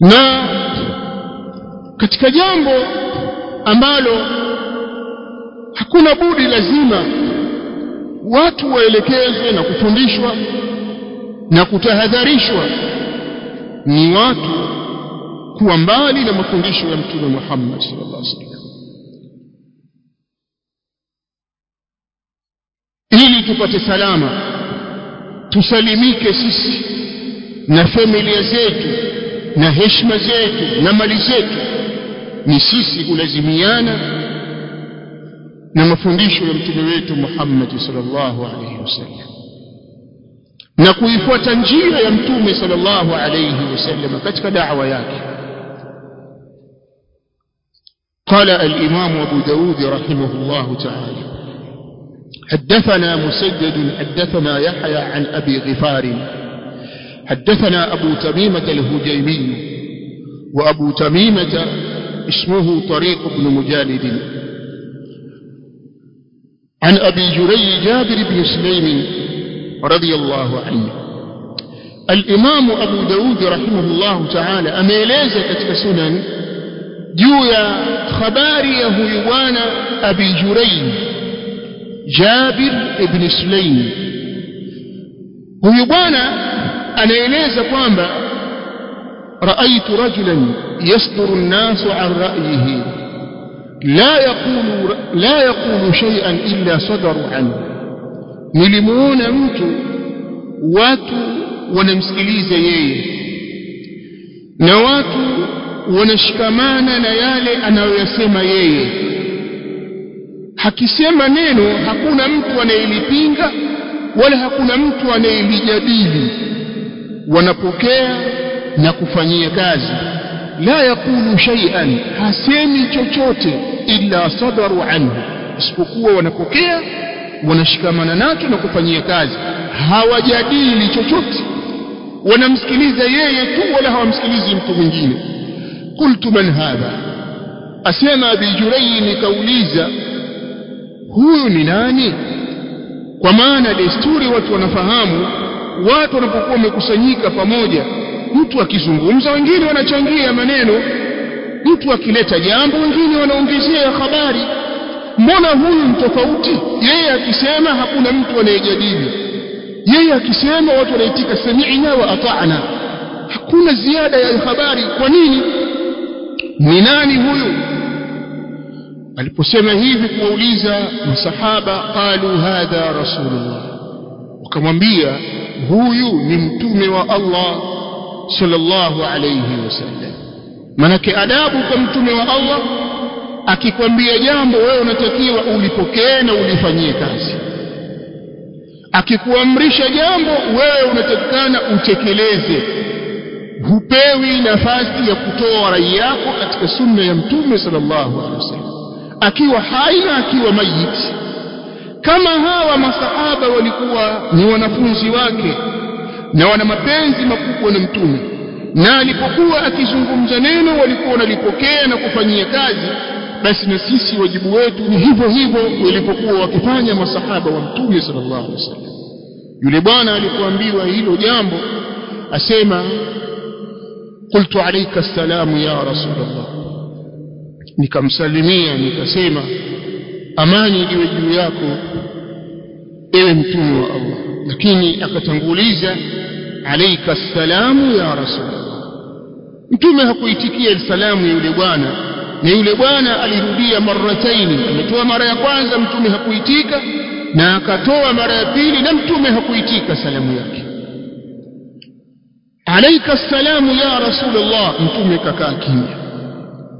na katika jambo ambalo hakuna budi lazima watu waelekezwe na kufundishwa na kutahadharishwa ni watu kuwa mbali na mafundisho ya mtume Muhammad sallallahu alaihi wasallam. Ili tupate salama tusalimike sisi na familia zetu na heshima zetu na mali zetu ni sisi kulazimiana na mafundisho ya mtume wetu Muhammad sallallahu alaihi wasallam na kuifuata njia ya mtume sallallahu alaihi wasallam katika da'wa yake قال الإمام أبو داود رحمه الله تعالى حدثنا مسدد حدثنا يحيى عن أبي غفار حدثنا أبو تميمة الهجيمي وأبو تميمة اسمه طريق بن مجالد. عن أبي جري جابر بن سليم رضي الله عنه. الإمام أبو داود رحمه الله تعالى أميليزة كتك سنن جويا خباري يهويوان أبي جري جابر بن سليم. هويوان anaeleza kwamba raaitu rajulan yasduru nnasu an ra'yihi la yaqulu la yaqulu shay'an illa sadaru anhu. Nilimuona mtu watu wanamsikiliza yeye na watu wanashikamana na yale anayoyasema yeye. Hakisema neno hakuna mtu anayelipinga wala hakuna mtu anayelijadili wanapokea na kufanyia kazi. La yakulu shay'an hasemi chochote illa sadaru anhu. Isipokuwa wanapokea wanashikamana nacho na kufanyia kazi. Hawajadili chochote. Wanamsikiliza yeye tu wala hawamsikilizi mtu mwingine. Qultu man hadha? Asema abi jurai nikauliza huyu ni nani? Kwa maana desturi watu wanafahamu watu wanapokuwa wamekusanyika pamoja mtu akizungumza wengine wanachangia maneno. Mtu akileta jambo wengine wanaongezea habari. Mbona huyu mtofauti yeye akisema hakuna mtu anayejadili. Yeye akisema watu wanaitika sami'na wa ata'na. Hakuna ziada ya habari. Kwa nini? Ni nani huyu? Aliposema hivi kuwauliza masahaba qalu hadha rasulullah. Wakamwambia huyu ni mtume wa Allah sallallahu alayhi wasallam. Manake adabu kwa mtume wa Allah akikwambia jambo wewe unatakiwa ulipokee na ulifanyie kazi. Akikuamrisha jambo wewe unatakikana utekeleze. Hupewi nafasi ya kutoa rai yako katika sunna ya mtume sallallahu alaihi wasallam. Akiwa hai na akiwa mayiti kama hawa masahaba walikuwa ni wanafunzi wake na wana mapenzi makubwa na mtume na alipokuwa akizungumza neno walikuwa wanalipokea na kufanyia kazi basi na sisi wajibu wetu ni hivyo hivyo walipokuwa wakifanya masahaba wa mtume sallallahu alaihi wasallam. Yule bwana alipoambiwa hilo jambo asema qultu alayka assalamu ya rasulullah. Nikamsalimia nikasema amani iwe juu yako ewe mtume wa Allah. Lakini akatanguliza alaika salamu ya rasulullah. Mtume hakuitikia salamu ya yule bwana na yule bwana alirudia marataini ametoa mara ya kwanza mtume hakuitika na akatoa mara ya pili na mtume hakuitika salamu yake. Alaika salamu ya rasulullah. Mtume kakaa kimya.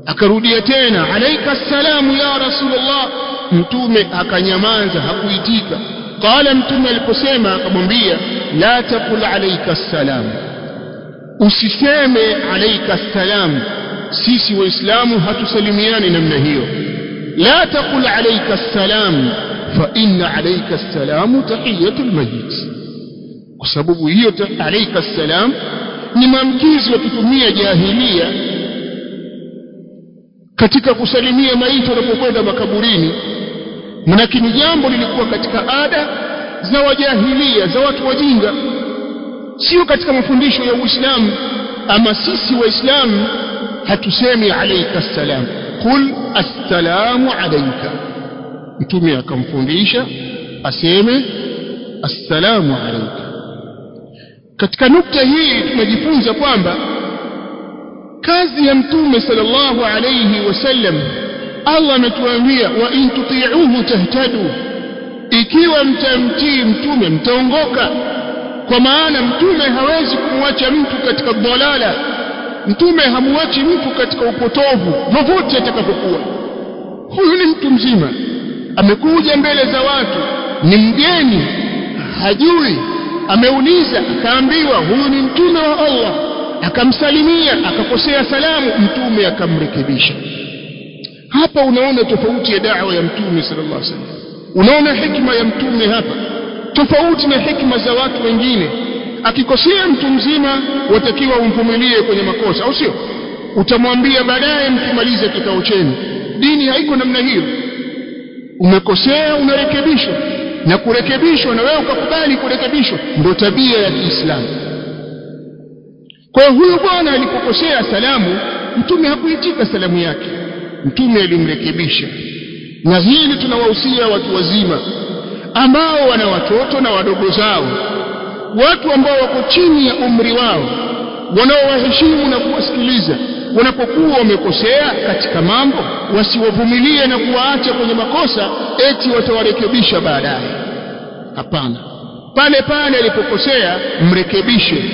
Akarudia tena alayka salamu ya rasulullah mtume akanyamaza hakuitika qala mtume aliposema akamwambia la taqul alayka salam usiseme alayka salam sisi waislamu hatusalimiani namna hiyo la taqul alayka salam fa inna alayka salam tahiyatul mayyit kwa sababu hiyo alayka salam ni maamkizi wakitumia jahilia katika kusalimia maiti wanapokwenda makaburini. Manake ni jambo lilikuwa katika ada za wajahilia za watu wajinga. Sio katika mafundisho ya Uislamu ama sisi waislamu hatusemi alayka salam qul assalamu alayka. Mtume akamfundisha aseme assalamu alayka. Katika nukta hii tunajifunza kwamba kazi ya mtume sallallahu alayhi wasallam. Allah ametuambia wa in tuti'uhu tahtadu ikiwa mtamtii mtume mtaongoka. Kwa maana mtume hawezi kumwacha mtu katika dhalala. Mtume hamwachi mtu katika upotovu vyovyote atakapokuwa huyu ni mtu mzima. Amekuja mbele za watu ni mgeni hajui. Ameuliza akaambiwa huyu ni mtume wa Allah akamsalimia akakosea salamu mtume akamrekebisha. Hapa unaona tofauti ya da'wa ya mtume sallallahu alaihi wasallam. Unaona hikma ya mtume hapa. Tofauti na hikma za watu wengine. Akikosea mtu mzima watakiwa umvumilie kwenye makosa au sio? Utamwambia baadaye mkimaliza kikao chenu. Dini haiko namna hiyo. Umekosea unarekebishwa. Na kurekebishwa na wewe ukakubali kurekebishwa ndio tabia ya Kiislamu kwa huyu bwana alipokosea salamu mtume hakuitika salamu yake. Mtume alimrekebisha. Na hili tunawahusia watu wazima ambao wana watoto na wadogo zao. Watu ambao wako chini ya umri wao wanaowaheshimu na kuwasikiliza. Wanapokuwa wamekosea katika mambo wasiwavumilie na kuwaacha kwenye makosa eti watawarekebisha baadaye. Hapana. Pale pale alipokosea mrekebishe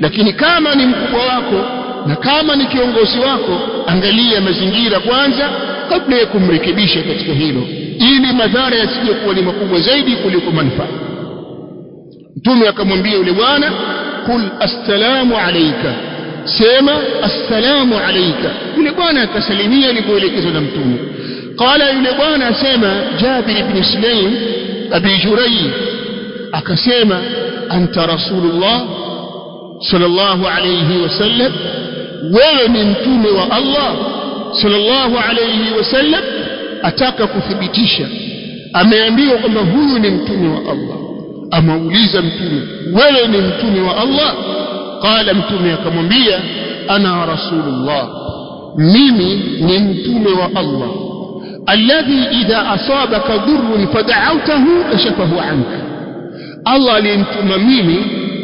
lakini kama ni mkubwa wako na kama ni kiongozi wako angalia mazingira kwanza kabla ya kumrekebisha katika hilo ili madhara yasije kuwa ni makubwa zaidi kuliko manufaa. Mtume akamwambia yule bwana kul assalamu alayka. Sema assalamu alayka. Yule bwana akasalimia alipoelekezwa na mtume. Qala yule bwana asema jabir ibn sulaim abi jurai akasema anta rasulullah sallallahu alayhi wasallam wewe ni mtume wa Allah sallallahu alayhi wasallam ataka kuthibitisha ameambiwa kwamba huyu ni mtume wa Allah amauliza mtume wewe ni mtume wa Allah qala mtume akamwambia ana rasulullah mimi ni mtume wa Allah alladhi idha asabaka dhurrun fad'awtahu kashafahu anka Allah aliyemtuma mimi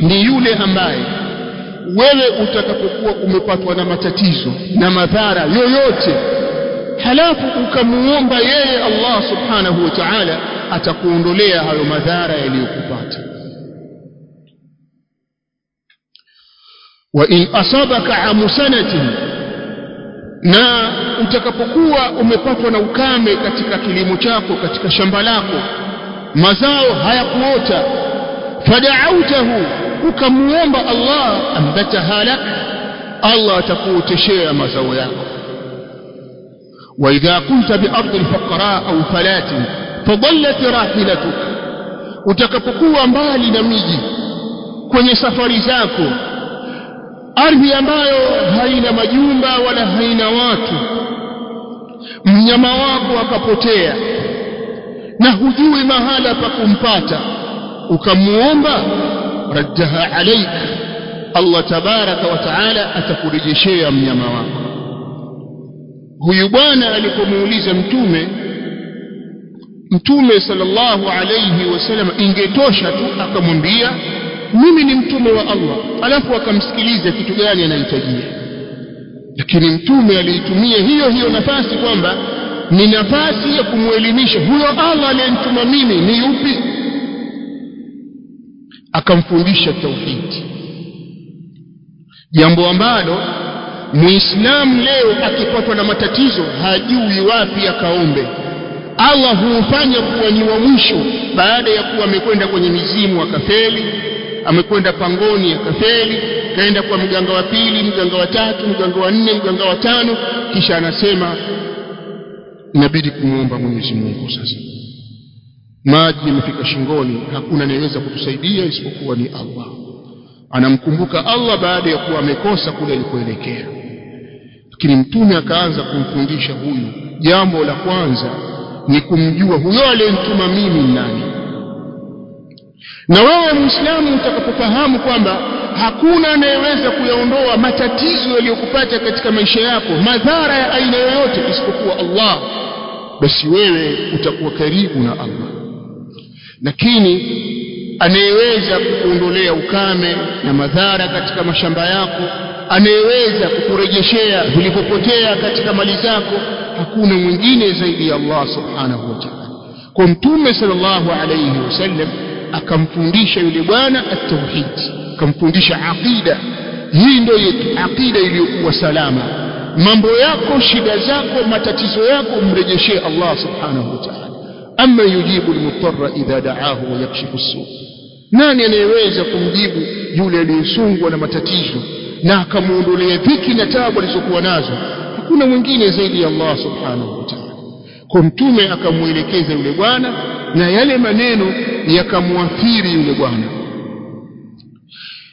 ni yule ambaye wewe utakapokuwa umepatwa na matatizo na madhara yoyote halafu ukamuomba yeye Allah subhanahu wa ta'ala atakuondolea hayo madhara yaliyokupata. Wa in asabaka amu sanatin na utakapokuwa umepatwa na ukame katika kilimo chako katika shamba lako mazao hayakuota fada'autahu ukamuomba Allah ambataha lak Allah atakuoteshea mazao yako وإذا كنت بأرض الفقراء أو فلات فضلت راحلتك utakapokuwa mbali na miji kwenye safari zako ardhi ambayo haina majumba wala haina watu mnyama wako akapotea na hujui mahala pa kumpata ukamuomba raddaha alaik Allah tabaraka wa taala atakurejeshea mnyama wako. Huyu bwana alipomuuliza mtume mtume sallallahu alayhi wasallam ingetosha tu akamwambia mimi ni mtume wa Allah. Alafu akamsikiliza kitu gani anahitajia. Lakini mtume aliitumia hiyo hiyo nafasi kwamba ni nafasi ya kumwelimisha huyo Allah aliyemtuma mimi ni yupi akamfundisha tauhidi jambo ambalo muislamu leo akipatwa na matatizo hajui wapi akaombe. Allah huufanya kuwa ni wa mwisho baada ya kuwa amekwenda kwenye mizimu akafeli amekwenda pangoni akafeli kaenda kwa mganga wa pili mganga wa tatu mganga wa nne mganga wa tano kisha anasema inabidi kumwomba Mwenyezi Mungu sasa maji yamefika shingoni hakuna anayeweza kutusaidia isipokuwa ni Allah. Anamkumbuka Allah baada ya kuwa amekosa kule alikoelekea lakini mtume akaanza kumfundisha huyu jambo la kwanza ni kumjua huyo aliyemtuma mimi nani. Na wewe muislamu utakapofahamu kwamba hakuna anayeweza kuyaondoa matatizo yaliyokupata katika maisha yako madhara ya aina yoyote isipokuwa Allah basi wewe utakuwa karibu na Allah lakini anayeweza kukuondolea ukame na madhara katika mashamba yako anayeweza kukurejeshea vilivyopotea katika mali zako hakuna mwingine zaidi ya Allah subhanahu wa ta'ala. Kwa mtume sallallahu alayhi wasallam akamfundisha yule bwana at-tauhid akamfundisha aqida. Hii ndio aqida iliyokuwa salama. Mambo yako shida zako matatizo yako mrejeshee Allah subhanahu wa ta'ala ama yujibu al-mutarra idha da'ahu wa yakshifu as-su. Nani anayeweza kumjibu yule aliyesungwa na matatizo na akamuondolea dhiki na taabu alizokuwa nazo? Hakuna mwingine zaidi ya Allah subhanahu wa ta'ala. Kwa mtume akamuelekeza yule bwana na yale maneno yakamwathiri yule bwana.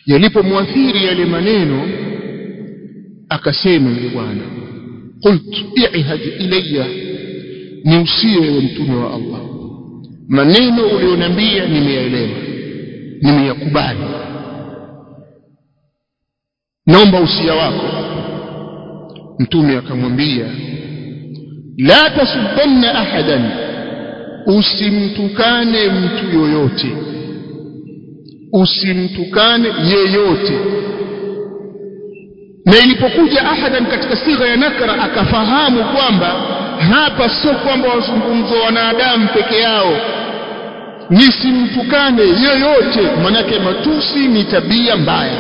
Yalipomwathiri yale maneno akasema yule bwana qult i'had ilayya niusie wewe mtume wa Allah. Maneno ulionambia nimeyaelewa nimeyakubali. Naomba usia wako. Mtume akamwambia la tasubbanna ahadan usimtukane mtu yoyote. Usimtukane yeyote. Na ilipokuja ahadan katika sigha ya nakara akafahamu kwamba hapa sio kwamba wazungumzo wanadamu peke yao. Nisimtukane yoyote manake matusi ni tabia mbaya.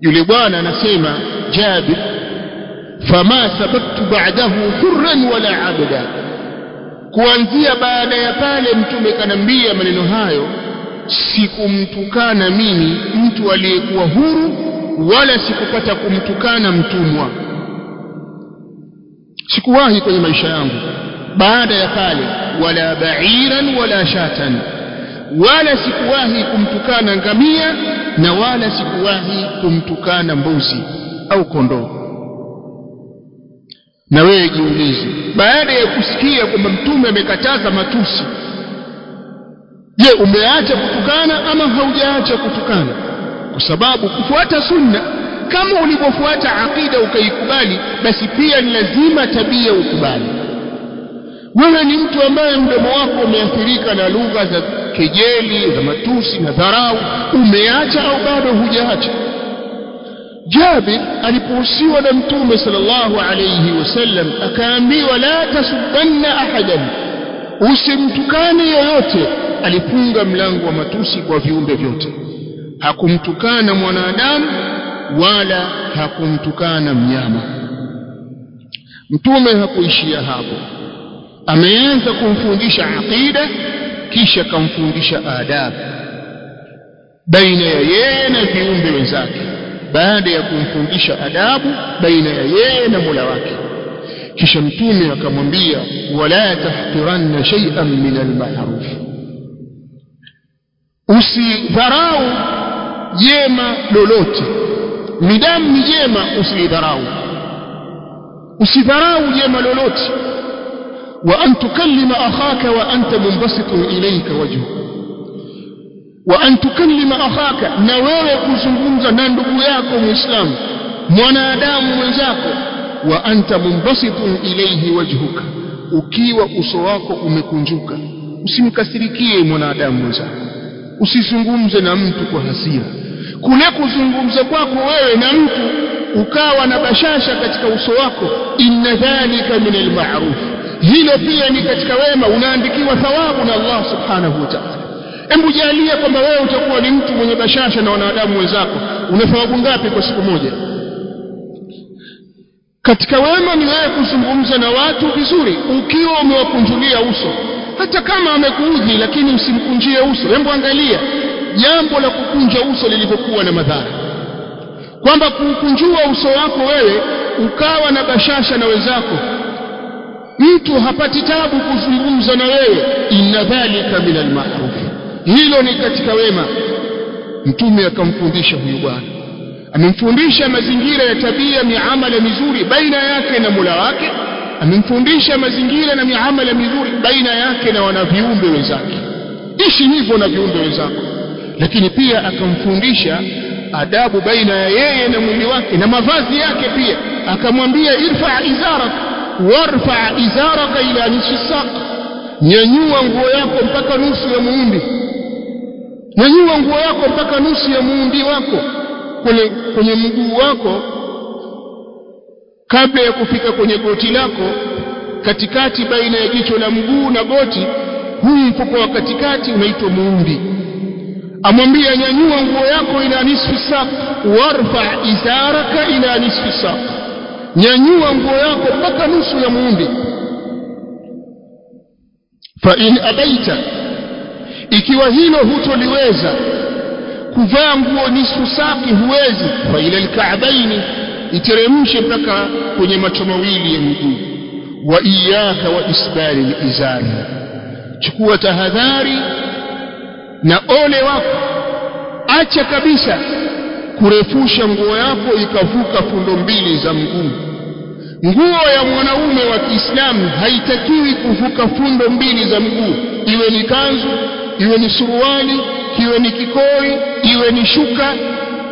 Yule bwana anasema Jabir fama sababtu ba'dahu hurran wala abada kuanzia baada ya pale mtume kanambia maneno hayo sikumtukana mimi mtu aliyekuwa huru wala sikupata kumtukana mtumwa sikuwahi kwenye maisha yangu. Baada ya pale wala ba'iran wala shatan wala sikuwahi kumtukana ngamia na wala sikuwahi kumtukana mbuzi au kondoo. Na wewe jiulize baada ya kusikia kwamba mtume amekataza matusi je umeacha kutukana ama haujaacha kutukana? Kwa sababu kufuata sunna kama ulivyofuata aqida ukaikubali basi pia ni lazima tabia ukubali. Wewe ni mtu ambaye mdomo wako umeathirika na lugha za kejeli za matusi na dharau. Umeacha au bado hujaacha? Jabir alipohusiwa na Mtume sallallahu alayhi wasallam akaambiwa la tasubanna ahadan. Usimtukane yoyote alifunga mlango wa matusi kwa viumbe vyote. Hakumtukana mwanadamu wala hakumtukana mnyama. Mtume hakuishia hapo. Ameanza kumfundisha aqida kisha kamfundisha adabu baina ya yeye na viumbe wenzake. Baada ya kumfundisha adabu baina ya yeye na Mola wake. Kisha mtume akamwambia wala tahqiranna shay'an min al-ma'ruf. Usidharau jema lolote midamu ni jema usilidharau usidharau jema lolote. Wa an tukallima akhaka wa anta munbasitun ilayka wajhu. Wa an tukallima akhaka na wewe kuzungumza na ndugu yako muislamu mwanadamu mwenzako. Wa anta munbasitun ilayhi wajhuka ukiwa uso wako umekunjuka usimkasirikie mwanadamu mwenzako. Usizungumze na mtu kwa hasira kule kuzungumza kwako wewe na mtu ukawa na bashasha katika uso wako inna dhalika min almaruf. Hilo pia ni katika wema unaandikiwa thawabu na Allah subhanahu wa ta'ala. Hebu jalia kwamba wewe utakuwa ni mtu mwenye bashasha na wanadamu wenzako. Una thawabu ngapi kwa siku moja? Katika wema ni wewe kuzungumza na watu vizuri ukiwa umewakunjulia uso. Hata kama amekuudhi lakini usimkunjie uso. Hebu angalia jambo la kukunja uso lilivyokuwa na madhara. Kwamba kukunjua uso wako wewe ukawa na bashasha na wenzako. Mtu hapati tabu kuzungumza na wewe. Inna dhalika min almaruf. Hilo ni katika wema. Mtume akamfundisha huyu bwana. Amemfundisha mazingira ya tabia miamala mizuri baina yake na mula wake. Amemfundisha mazingira na miamala mizuri baina yake na wanaviumbe wenzake. Ishi hivyo na viumbe wenzako lakini pia akamfundisha adabu baina ya yeye na mwili wake na mavazi yake pia. Akamwambia irfa izarak warfa izaraka ila nisfi saq. Nyanyua nguo yako mpaka nusu ya muundi nyanyua nguo yako mpaka nusu ya muundi wako. Kwenye, kwenye mguu wako kabla ya kufika kwenye goti lako katikati baina ya jicho la mguu na goti huu mfuko wa katikati unaitwa muundi amwambia nyanyua nguo yako ila nisfi saq warfa izaraka ila nisfi saq. Nyanyua nguo yako mpaka nusu ya muundi fa in abaita ikiwa hilo hutoliweza kuvaa nguo nisfu saki huwezi. Fa ila alka'baini iteremshe mpaka kwenye macho mawili ya mguu wa iyaka wa isbali izari chukua tahadhari na ole wako. Acha kabisa kurefusha nguo yako ikavuka fundo mbili za mguu. Nguo ya mwanaume wa Kiislamu haitakiwi kuvuka fundo mbili za mguu. Iwe ni kanzu iwe ni suruali iwe ni kikoi iwe ni shuka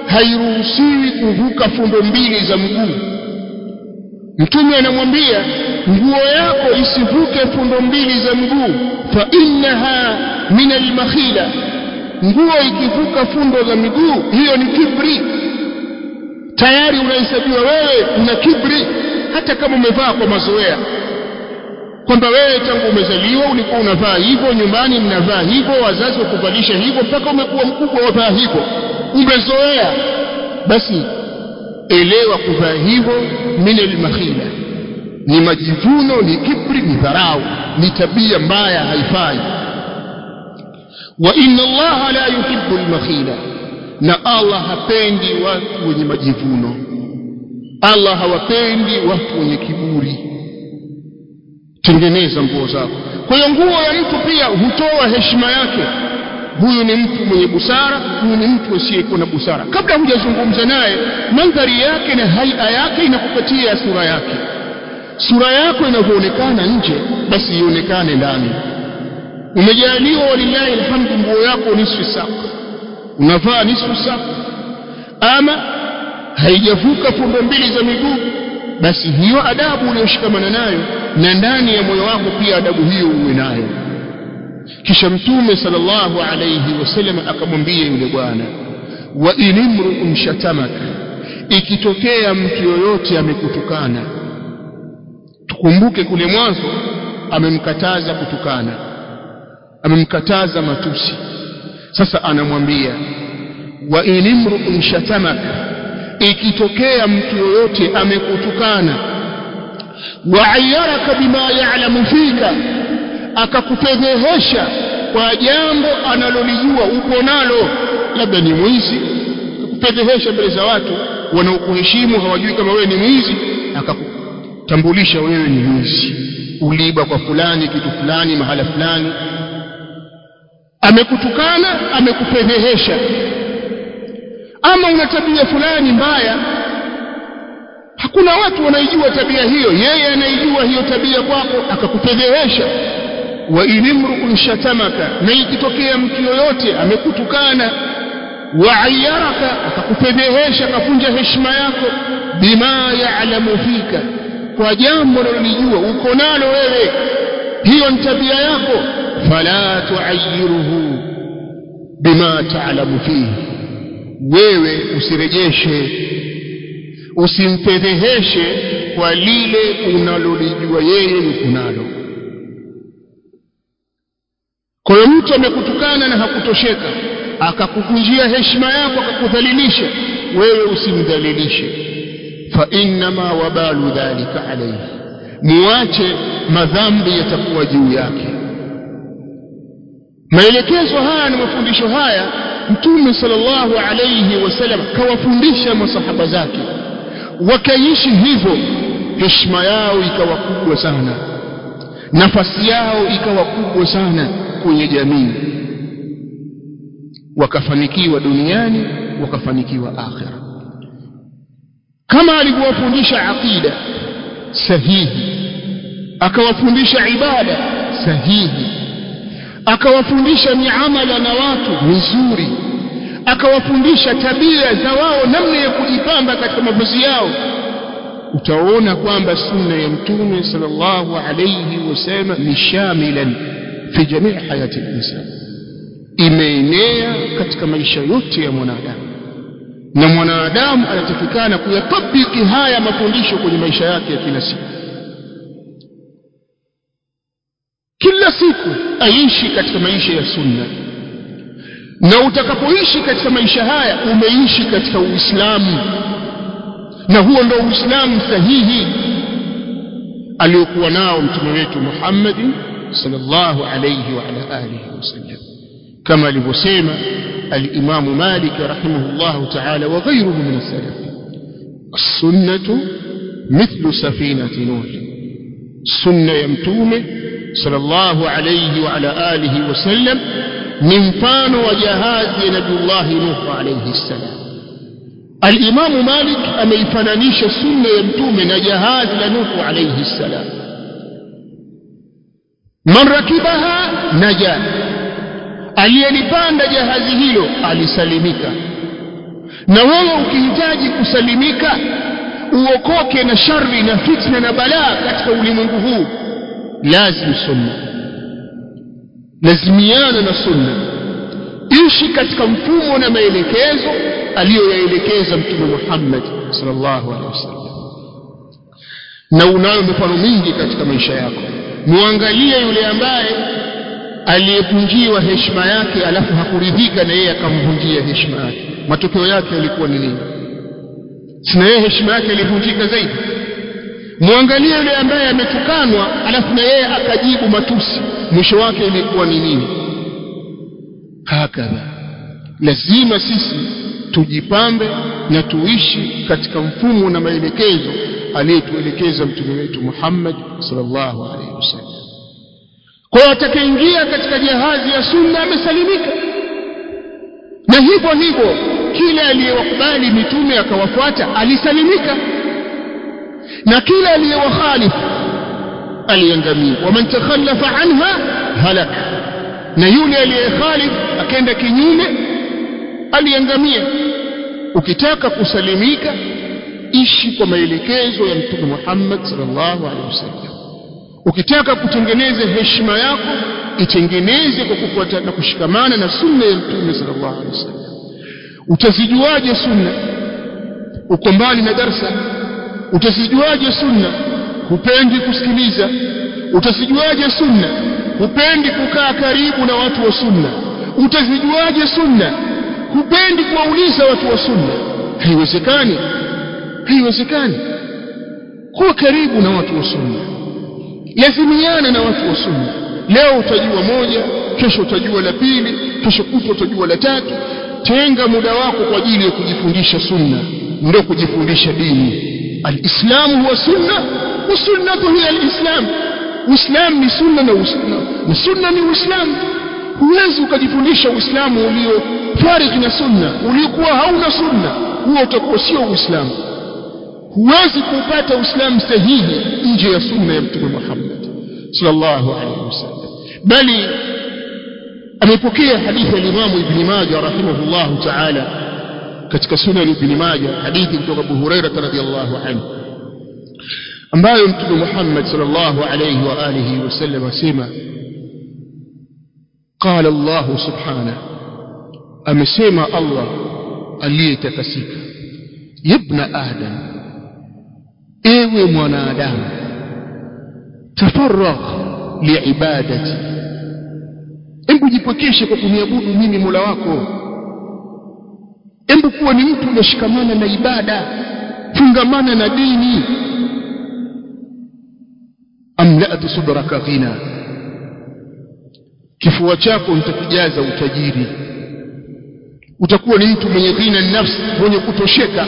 hairuhusiwi kuvuka fundo mbili za mguu mtume anamwambia nguo yako isivuke fundo mbili za mguu fa innaha min almakhila. Nguo ikivuka fundo za miguu hiyo ni kibri. Tayari unahesabiwa wewe una kibri hata kama umevaa kwa mazoea. Kwamba wewe tangu umezaliwa ulikuwa unavaa hivyo nyumbani mnavaa hivyo wazazi wakuvalisha hivyo mpaka umekuwa mkubwa wavaa hivyo. Umezoea. Basi elewa kuvaa hivyo min almakhila ni majivuno ni kibri ni dharau ni tabia mbaya haifai. Wa inna allaha la yuhibbu almakhila. Na allah hapendi watu wenye majivuno. Allah hawapendi watu wenye kiburi. Tengeneza nguo zako. Kwa hiyo nguo ya mtu pia hutoa heshima yake huyu ni mtu mwenye busara huyu ni mtu asiyekuwa na busara. Kabla hujazungumza naye mandhari yake na haia yake inakupatia sura yake. Sura yako inavyoonekana nje basi ionekane ndani. Umejaliwa walillahi alhamdu nguo yako nisfu saq. Unavaa nisfu saka ama haijavuka fundo mbili za miguu basi hiyo adabu uliyoshikamana nayo na ndani ya moyo wako pia adabu hiyo uwe nayo kisha mtume sallallahu alayhi wasallam akamwambia yule bwana wa inimru'un shatamaka ikitokea mtu yoyote amekutukana tukumbuke kule mwanzo amemkataza kutukana amemkataza matusi. Sasa anamwambia wa inimru'un shatamaka ikitokea mtu yoyote amekutukana wa ayyaraka bima ya'lamu fika akakufedhehesha kwa jambo analolijua upo nalo. Labda ni mwizi akakufedhehesha mbele za watu wanaokuheshimu hawajui kama wewe ni mwizi akakutambulisha wewe ni mwizi. Uliba kwa fulani kitu fulani mahala fulani. Amekutukana amekufedhehesha ama una tabia fulani mbaya hakuna watu wanaijua tabia hiyo. Yeye anaijua hiyo tabia kwako akakufedhehesha wa inimru'un shatamaka na ikitokea mtu yoyote amekutukana wa ayyaraka akakufedhehesha akavunja heshima yako bima ya'lamu fika kwa jambo unalolijua uko nalo wewe hiyo ni tabia yako fala tuayiruhu bima ta'lamu fihi wewe usirejeshe usimfedheheshe kwa lile unalolijua yeye yuko nalo kwa hiyo mtu amekutukana na hakutosheka akakuvunjia heshima yako akakudhalilisha wewe usimdhalilishe. Fa innama wabalu dhalika alayhi muache madhambi yatakuwa juu yake. Maelekezo haya na mafundisho haya mtume sallallahu alayhi wasallam kawafundisha masahaba zake. Wakaishi hivyo heshima yao ikawa kubwa sana nafasi yao ikawa kubwa sana kwenye jamii. Wakafanikiwa duniani wakafanikiwa akhera. Kama alivyowafundisha aqida sahihi. Akawafundisha ibada sahihi. Akawafundisha miamala na watu mizuri. Akawafundisha tabia za wao namna ya kujipamba katika mavazi yao utaona kwamba sunna ya mtume sallallahu alayhi wasallam ni shamilan fi jamii hayati linsan imeenea katika maisha yote ya mwanadamu. Na mwanadamu anatakikana kuyatabiki haya mafundisho kwenye maisha yake ya kila siku. Kila siku aishi katika maisha ya sunna. Na utakapoishi katika maisha haya umeishi katika uislamu na huo ndio uislamu sahihi aliokuwa nao mtume wetu Muhammad sallallahu alayhi wa ala alihi wasallam kama alivyosema al-Imam Malik rahimahullah ta'ala wa ghayruhu min as-salaf as-sunnah mithlu safinati nuh sunna ya mtume sallallahu alayhi wa ala alihi wasallam ni mfano wa jahazi ya Nabiullah Nuh alayhi salam Al-Imam Malik ameifananisha sunna ya mtume na jahazi la nuhu alayhi salam. Man rakibaha naja. Aliyelipanda jahazi hilo alisalimika. Na wewe ukihitaji kusalimika uokoke na shari na fitna na balaa katika ulimwengu huu. Lazim sunna. Lazimiana na sunna ishi katika mfumo na maelekezo aliyoyaelekeza mtume Muhammad sallallahu alaihi wasallam. Na unayo mifano mingi katika maisha yako. Muangalie yule ambaye aliyevunjiwa heshima yake alafu hakuridhika na yeye akamvunjia heshima yake. Matokeo yake yalikuwa ni nini? Sina yeye heshima yake ilivunjika zaidi? Muangalie yule ambaye ametukanwa alafu na yeye akajibu matusi. Mwisho wake ilikuwa ni nini hakadha. Lazima sisi tujipambe na tuishi katika mfumo na maelekezo aliyetuelekeza mtume wetu Muhammad sallallahu alaihi wasallam. Kwa hiyo atakayeingia katika jahazi ya sunna amesalimika. Na hivyo hivyo kila aliyewakubali mitume akawafuata alisalimika. Na kila aliyewakhalifu aliangamia. Waman takhallafa anha halak na yule aliyekhalif akaenda kinyume aliangamia. Ukitaka kusalimika ishi kwa maelekezo ya mtume Muhammad sallallahu alaihi wasallam. Ukitaka kutengeneza heshima yako itengeneze kwa kufuata na kushikamana na sunna ya mtume sallallahu alaihi wasallam. Utazijuaje sunna? Uko mbali na darsa. Utazijuaje sunna? Hupendi kusikiliza. Utazijuaje sunna hupendi kukaa karibu na watu wa sunna. Utazijuaje sunna? Hupendi kuwauliza watu wa sunna. Haiwezekani. Haiwezekani. Kuwa karibu na watu wa sunna. Lazimiana na watu wa sunna. Leo utajua moja kesho utajua la pili kesho kutwa utajua la tatu. Tenga muda wako kwa ajili ya kujifundisha sunna. Ndio kujifundisha dini. Alislamu huwa sunna wa sunnatu hiya alislam uislam ni sunna na uislamu. Sunna ni uislamu. Huwezi ukajifundisha uislamu ulio farigh na sunna uliokuwa hauna sunna. Huo utakuwa sio uislamu. Huwezi kupata uislamu sahihi nje ya sunna ya mtume Muhammad sallallahu alaihi wasallam. Bali amepokea hadithi ya Imam Ibn Majah rahimahullahu ta'ala katika sunan Ibn Majah hadithi kutoka Abu Hurairah radhiyallahu anhu ambayo mtume Muhammad sallallahu alayhi wa alihi wasallam asema qala Allah subhanahu amesema Allah aliyetakasika ibna adam ewe mwanadamu tafarraq liibadati embu jipokeshe kwa kuniabudu mimi Mola wako. Embu kuwa ni mtu unashikamana na ibada fungamana na dini amla'tu sudraka ghina. Kifua chako nitakijaza utajiri. Utakuwa ni mtu mwenye ghina nafsi mwenye kutosheka.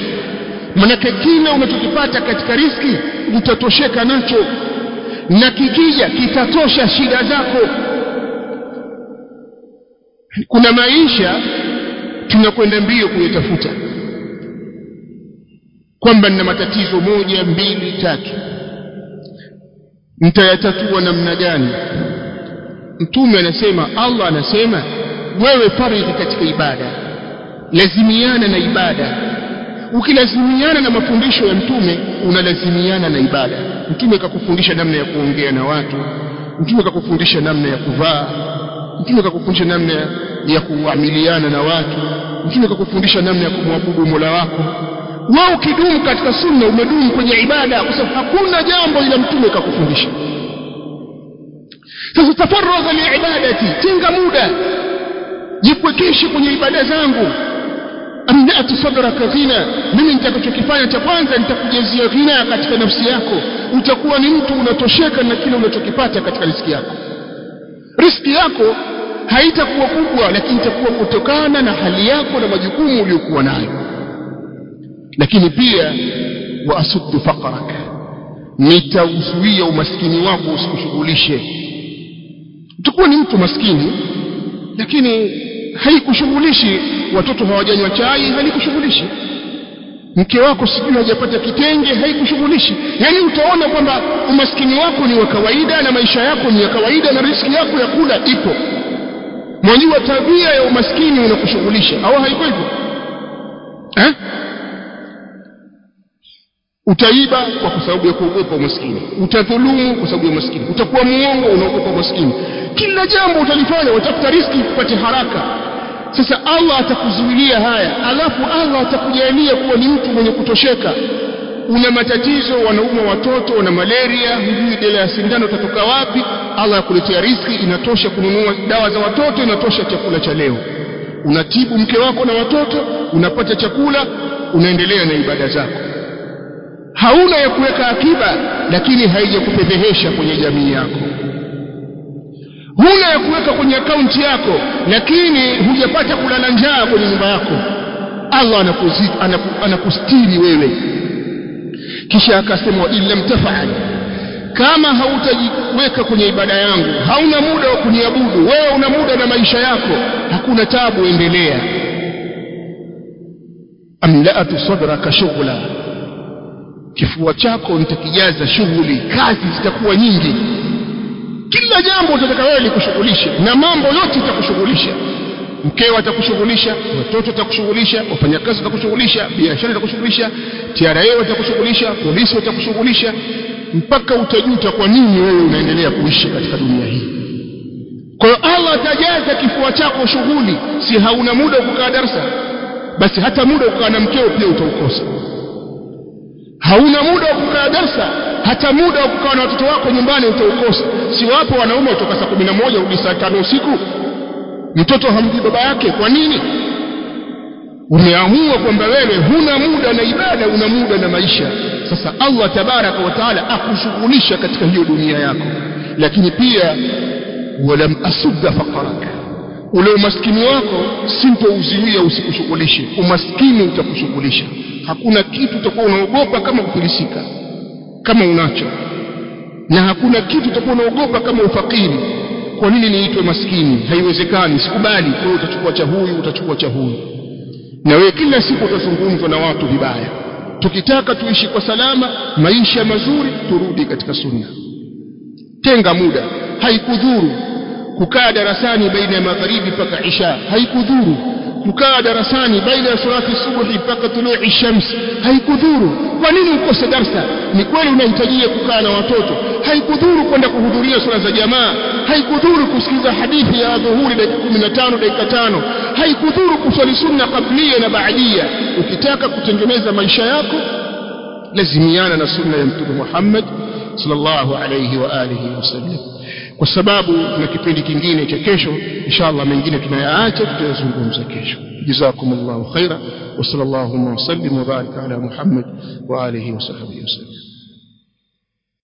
Manake kila unachokipata katika riski utatosheka nacho. Na kikija kitatosha shida zako. Kuna maisha tunakwenda mbio kuyatafuta. Kwamba nina matatizo moja mbili tatu nitayatatua namna gani? Mtume anasema Allah anasema wewe faridhi katika ibada. Lazimiana na ibada. Ukilazimiana na mafundisho ya mtume unalazimiana na ibada. Mtume kakufundisha namna ya kuongea na watu. Mtume kakufundisha namna ya kuvaa. Mtume kakufundisha namna ya kuamiliana na watu. Mtume kakufundisha namna ya kumwabudu mola wako wewe ukidumu katika sunna umedumu kwenye ibada kwa sababu hakuna jambo ila mtume kakufundisha sasa tafarraga li ibadati tenga muda jikwekeshe kwenye ibada zangu. Amnatu sadraka ghina mimi nitakachokifanya cha kwanza nitakujazia ghina katika nafsi yako. Utakuwa ni mtu unatosheka na kile unachokipata katika riski yako. Riski yako haitakuwa kubwa lakini itakuwa kutokana na hali yako na majukumu uliyokuwa nayo lakini pia wa asuddu faqrak nitauzuia umaskini wako usikushughulishe utakuwa ni mtu maskini lakini haikushughulishi watoto hawajanywa chai halikushughulishi. Mke wako sijui hajapata kitenge haikushughulishi. Yaani utaona kwamba umaskini wako ni wa kawaida na maisha yako ni ya kawaida na riski yako ya kula ipo. Mwajua tabia ya umaskini unakushughulisha au haiko hivyo? Eh? Utaiba kwa sababu ya kuogopa umaskini. Utadhulumu kwa sababu ya umaskini. Utakuwa muongo unaogopa umaskini. Kila jambo utalifanya utafuta riski upate haraka. Sasa Allah atakuzuilia haya. Alafu Allah atakujalia kuwa ni mtu mwenye kutosheka. Una matatizo wanauma watoto wana malaria hujui dela ya sindano utatoka wapi. Allah akuletea riski inatosha kununua dawa za watoto inatosha chakula cha leo. Unatibu mke wako na watoto unapata chakula unaendelea na ibada zako hauna ya kuweka akiba lakini haijakupepehesha kwenye jamii yako. Huna ya kuweka kwenye akaunti yako lakini hujapata kulala njaa kwenye nyumba yako. Allah anakuzidi anaku, anakustiri wewe. Kisha akasema illa illam tafal. Kama hautajiweka kwenye ibada yangu hauna muda wa kuniabudu wewe una muda na maisha yako hakuna tabu endelea. Amlaatu sadraka shughla kifua chako nitakijaza shughuli kazi zitakuwa nyingi. Kila jambo utataka wewe likushughulishe na mambo yote itakushughulisha mkeo atakushughulisha watoto atakushughulisha wafanyakazi watakushughulisha biashara itakushughulisha TRA watakushughulisha polisi watakushughulisha. Mpaka utajuta kwa nini wewe unaendelea kuishi katika dunia hii. Kwa hiyo Allah atajaza kifua chako shughuli. Si hauna muda wa kukaa darasa basi hata muda wa kukaa na mkeo pia utaukosa hauna muda wa kukaa darsa hata muda wa kukaa na watoto wako nyumbani utaukosa. Si wapo wanaume kutoka saa kumi na moja hadi saa tano usiku? Mtoto hamjui baba yake kwa nini? Umeamua kwamba wewe huna muda na ibada una muda na maisha. Sasa Allah tabaraka wa taala akushughulisha katika hiyo dunia yako. Lakini pia walam asudda faqarak ule umaskini wako sintouzuia usikushughulishe. Umaskini utakushughulisha hakuna kitu utakuwa unaogopa kama kufilisika kama unacho. Na hakuna kitu utakuwa unaogopa kama ufakiri. Kwa nini niitwe maskini? Haiwezekani sikubali. Kwa utachukua cha huyu utachukua cha huyu. Na wewe kila siku utazungumzwa na watu vibaya. Tukitaka tuishi kwa salama maisha mazuri turudi katika sunna. Tenga muda. Haikudhuru kukaa darasani baina ya magharibi mpaka isha. Haikudhuru kukaa darasani baina ya salati subuhi mpaka tului shamsi haikudhuru. Kwa nini ukose darsa? Ni kweli unahitajia kukaa na watoto. Haikudhuru kwenda kuhudhuria sala za jamaa. Haikudhuru kusikiliza hadithi ya dhuhuri dakika 15 dakika tano. Haikudhuru kuswali sunna kablia na baadia. Ukitaka kutengeneza maisha yako lazimiana na sunna ya mtume Muhammad sallallahu alayhi wa alihi wasallam kwa sababu na kipindi kingine cha kesho inshallah mengine tunayaacha tutayazungumza kesho. Jazakumullahu khaira wa sallallahu wa sallim wa baraka ala muhammad wa alihi wa sahbihi wasallam